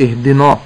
اهدنا